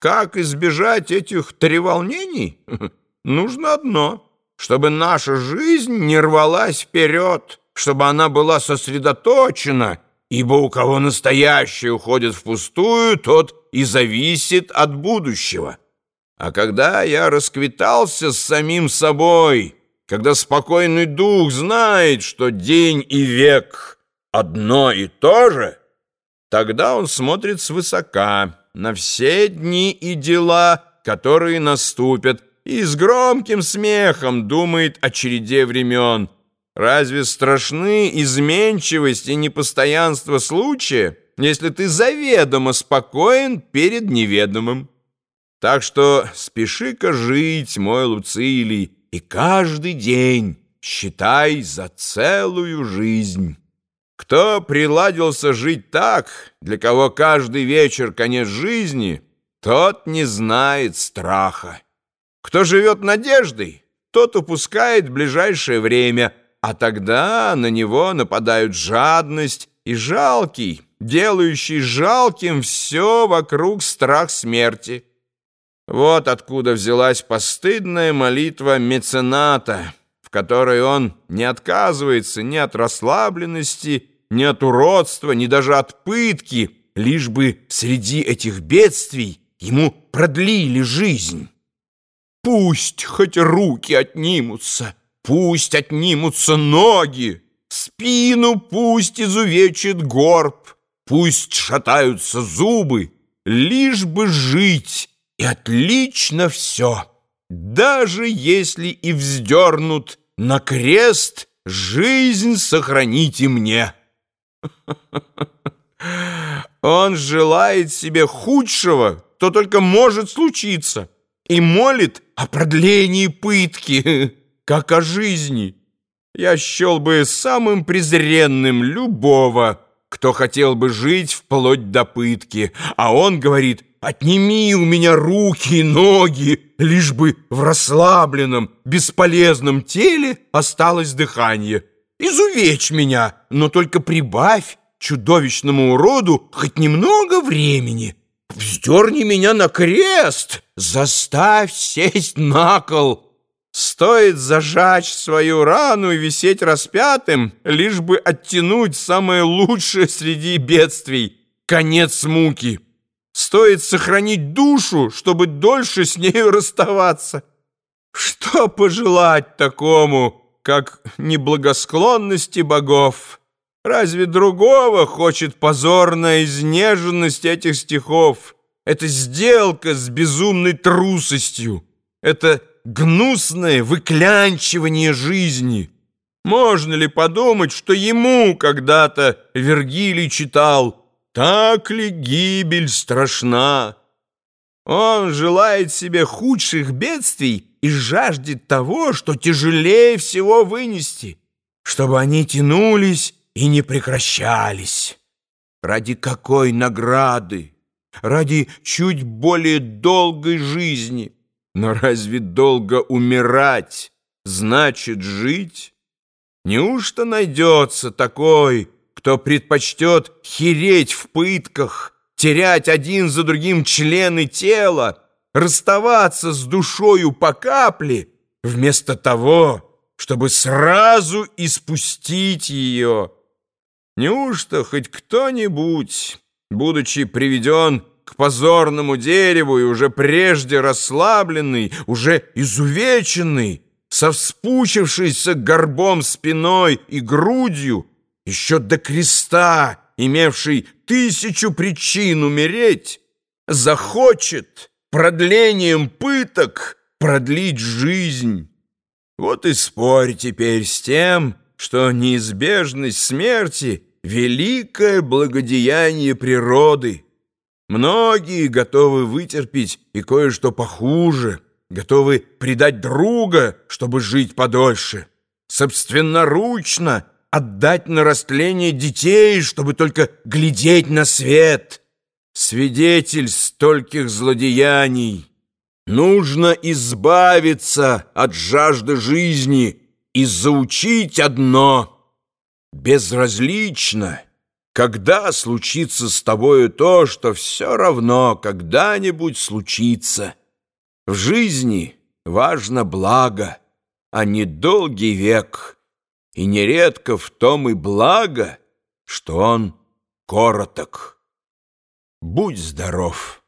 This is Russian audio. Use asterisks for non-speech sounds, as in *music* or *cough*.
Как избежать этих треволнений? *laughs* Нужно одно, чтобы наша жизнь не рвалась вперед, чтобы она была сосредоточена, ибо у кого настоящее уходит впустую, тот и зависит от будущего. А когда я расквитался с самим собой, когда спокойный дух знает, что день и век одно и то же, тогда он смотрит свысока, на все дни и дела, которые наступят, и с громким смехом думает о череде времен. Разве страшны изменчивость и непостоянство случая, если ты заведомо спокоен перед неведомым? Так что спеши-ка жить, мой Луцилий, и каждый день считай за целую жизнь». Кто приладился жить так, для кого каждый вечер конец жизни, тот не знает страха. Кто живет надеждой, тот упускает ближайшее время, а тогда на него нападают жадность и жалкий, делающий жалким все вокруг страх смерти. Вот откуда взялась постыдная молитва мецената, в которой он не отказывается ни от расслабленности, ни от уродства, ни даже от пытки, лишь бы среди этих бедствий ему продлили жизнь. Пусть хоть руки отнимутся, пусть отнимутся ноги, спину пусть изувечит горб, пусть шатаются зубы, лишь бы жить, и отлично все. Даже если и вздернут на крест, жизнь сохраните мне». Он желает себе худшего, то только может случиться, и молит о продлении пытки, *laughs* как о жизни. Я счел бы самым презренным любого, кто хотел бы жить вплоть до пытки, а он говорит «Отними у меня руки и ноги, лишь бы в расслабленном, бесполезном теле осталось дыхание». Изувечь меня, но только прибавь чудовищному уроду хоть немного времени. Вздерни меня на крест, заставь сесть на кол. Стоит зажечь свою рану и висеть распятым, лишь бы оттянуть самое лучшее среди бедствий — конец муки. Стоит сохранить душу, чтобы дольше с нею расставаться. Что пожелать такому, как неблагосклонности богов. Разве другого хочет позорная изнеженность этих стихов? Это сделка с безумной трусостью. Это гнусное выклянчивание жизни. Можно ли подумать, что ему когда-то Вергилий читал «Так ли гибель страшна?» Он желает себе худших бедствий и жаждет того, что тяжелее всего вынести, чтобы они тянулись и не прекращались. Ради какой награды? Ради чуть более долгой жизни. Но разве долго умирать значит жить? Неужто найдется такой, кто предпочтет хереть в пытках, терять один за другим члены тела, расставаться с душою по капле, вместо того, чтобы сразу испустить ее. Неужто хоть кто-нибудь, будучи приведен к позорному дереву и уже прежде расслабленный, уже изувеченный, со вспучившейся горбом спиной и грудью, еще до креста, имевший тысячу причин умереть, захочет продлением пыток продлить жизнь. Вот и спорь теперь с тем, что неизбежность смерти — великое благодеяние природы. Многие готовы вытерпеть и кое-что похуже, готовы предать друга, чтобы жить подольше, собственноручно отдать на растление детей, чтобы только глядеть на свет» свидетель стольких злодеяний. Нужно избавиться от жажды жизни и заучить одно — безразлично, когда случится с тобою то, что все равно когда-нибудь случится. В жизни важно благо, а не долгий век, и нередко в том и благо, что он короток. Будь здоров!